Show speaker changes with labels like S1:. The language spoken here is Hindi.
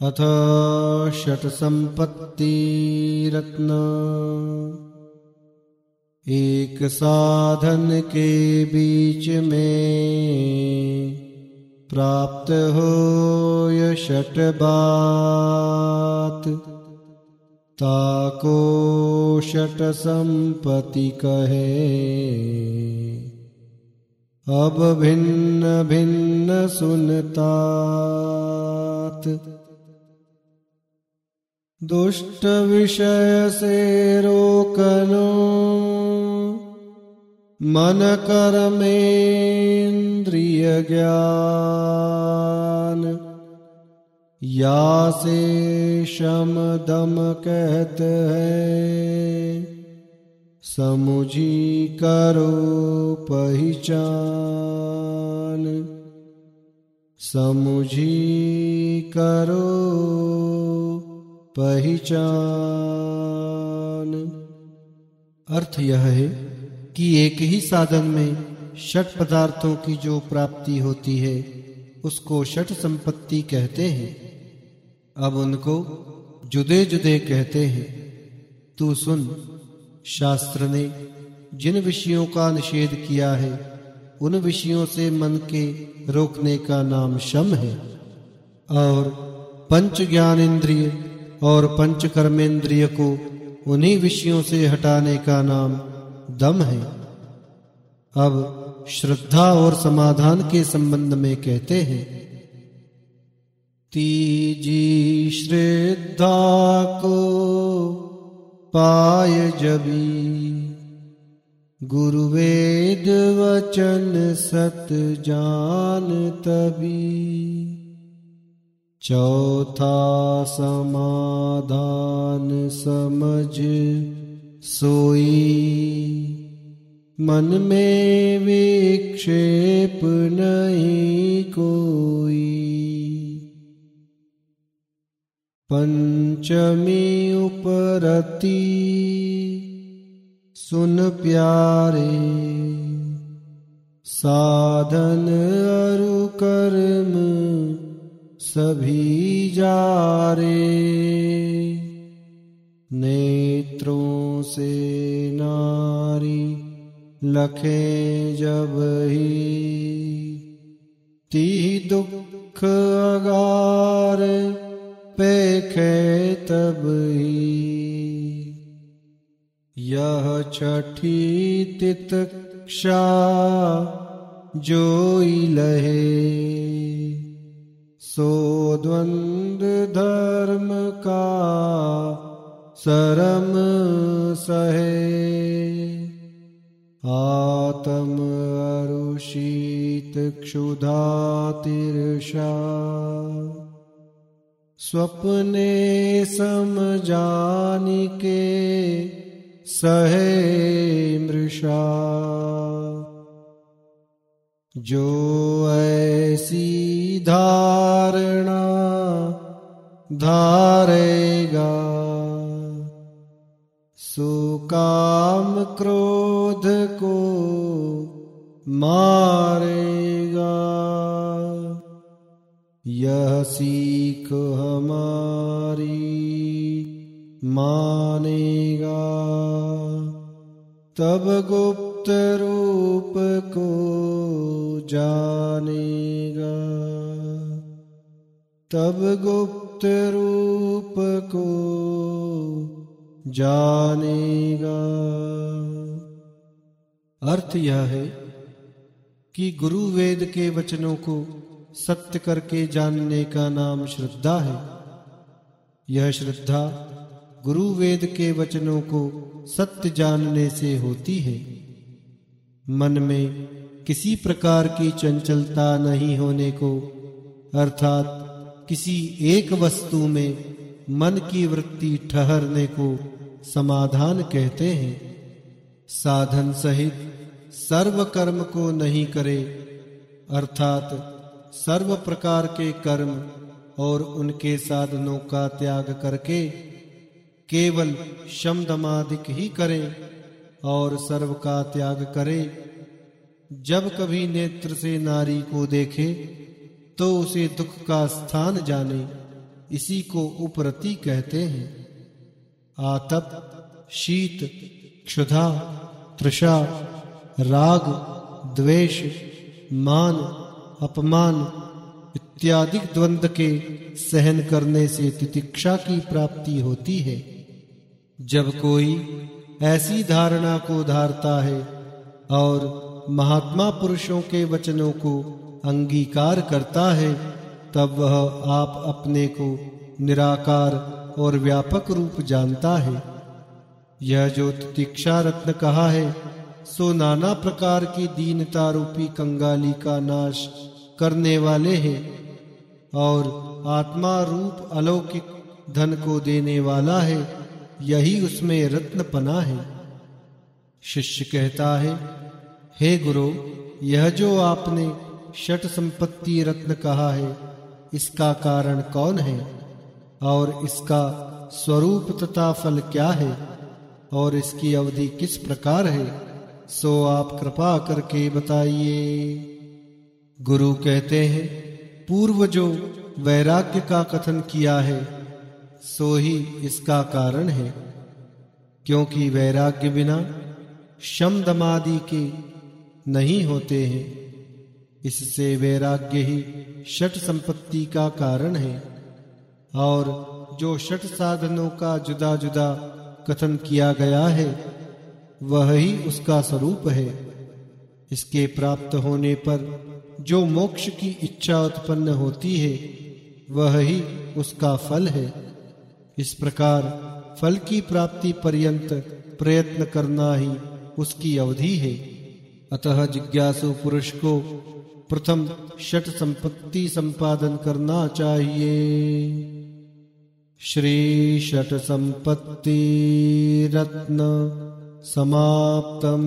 S1: अथ षट्सम्पत्तिरत्न। एक साधन के बीच में प्राप्त हो षट बात। ताको षट संपत्ति कहे। अब भिन्न भिन्न सुनतात। दुष्ट विषय से रोकनो मन कर्मेन्द्रिय ज्ञान या से शम दम कहत है। समुझी करो पहचान। समुझी करो पहचान। अर्थ यह है कि एक ही साधन में षट पदार्थों की जो प्राप्ति होती है, उसको षट संपत्ति कहते हैं। अब उनको जुदे जुदे कहते हैं। तू सुन, शास्त्र ने जिन विषयों का निषेध किया है, उन विषयों से मन के रोकने का नाम शम है। और पंच ज्ञान इंद्रिय और पंच कर्मेंद्रिय को उन्हीं विषयों से हटाने का नाम दम है। अब श्रद्धा और समाधान के संबंध में कहते हैं, तीजी श्रद्धा को पाय जबी गुरु वेद वचन सत जान तभी चौथा समाधान समझ सोई। मन में विक्षेप नहीं कोई। पंचमी उपरति, सुन प्यारे। साधन अरु कर्म। सभी जारे, नेत्रों से नारी लखे जब ही ती दुख अगार पेखे तब ही। यह छठी तितक्षा जोई लहे सो द्वंद धर्म का सरम सहे। आतम अरुषीत क्षुधा तिरषा स्वप्ने समजानी के सहे मृषा। जो ऐसी धारणा धारेगा। सुकाम क्रोध को मारेगा। यह सीख हमारी मानेगा। तब गुप्त रूप को जानेगा। तब गुप्त रूप को जानेगा। अर्थ यह है कि गुरु वेद के वचनों को सत्य करके जानने का नाम श्रद्धा है। यह श्रद्धा गुरु वेद के वचनों को सत्य जानने से होती है। मन में किसी प्रकार की चंचलता नहीं होने को अर्थात किसी एक वस्तु में मन की वृत्ति ठहरने को समाधान कहते हैं। साधन सहित सर्व कर्म को नहीं करे, अर्थात सर्व प्रकार के कर्म और उनके साधनों का त्याग करके केवल शमदमादिक ही करे और सर्व का त्याग करें। जब कभी नेत्र से नारी को देखे तो उसे दुख का स्थान जाने इसी को उपरति कहते हैं। आतप, शीत, क्षुधा, तृषा, राग, द्वेष, मान, अपमान इत्यादि द्वंद के सहन करने से तितिक्षा की प्राप्ति होती है। जब कोई ऐसी धारणा को धारता है और महात्मा पुरुषों के वचनों को अंगीकार करता है, तब वह आप अपने को निराकार और व्यापक रूप जानता है। यह जो तितिक्षा रत्न कहा है, सो नाना प्रकार की दीनता रूपी कंगाली का नाश करने वाले हैं और आत्मा रूप अलौकिक धन को देने वाला है, यही उसमें रत्न पना है। शिष्य कहता है हे गुरु, यह जो आपने षट संपत्ति रत्न कहा है, इसका कारण कौन है? और इसका स्वरूप तथा फल क्या है? और इसकी अवधि किस प्रकार है? सो आप कृपा करके बताइए। गुरु कहते हैं पूर्व जो वैराग्य का कथन किया है, सो ही इसका कारण है। क्योंकि वैराग्य बिना शम दमादि के नहीं होते हैं। इससे वैराग्य ही षट संपत्ति का कारण है। और जो षट साधनों का जुदा जुदा कथन किया गया है, वह ही उसका स्वरूप है। इसके प्राप्त होने पर जो मोक्ष की इच्छा उत्पन्न होती है, वह ही उसका फल है। इस प्रकार फल की प्राप्ति पर्यंत प्रयत्न करना ही उसकी अवधि है। अतः जिज्ञासु पुरुष को प्रथम षट संपत्ति संपादन करना चाहिए। श्री षट संपत्ति रत्न समाप्तम्।